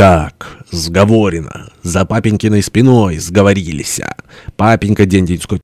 Так, сговорено. За папенькиной спиной сговорились. Папенька день-деньской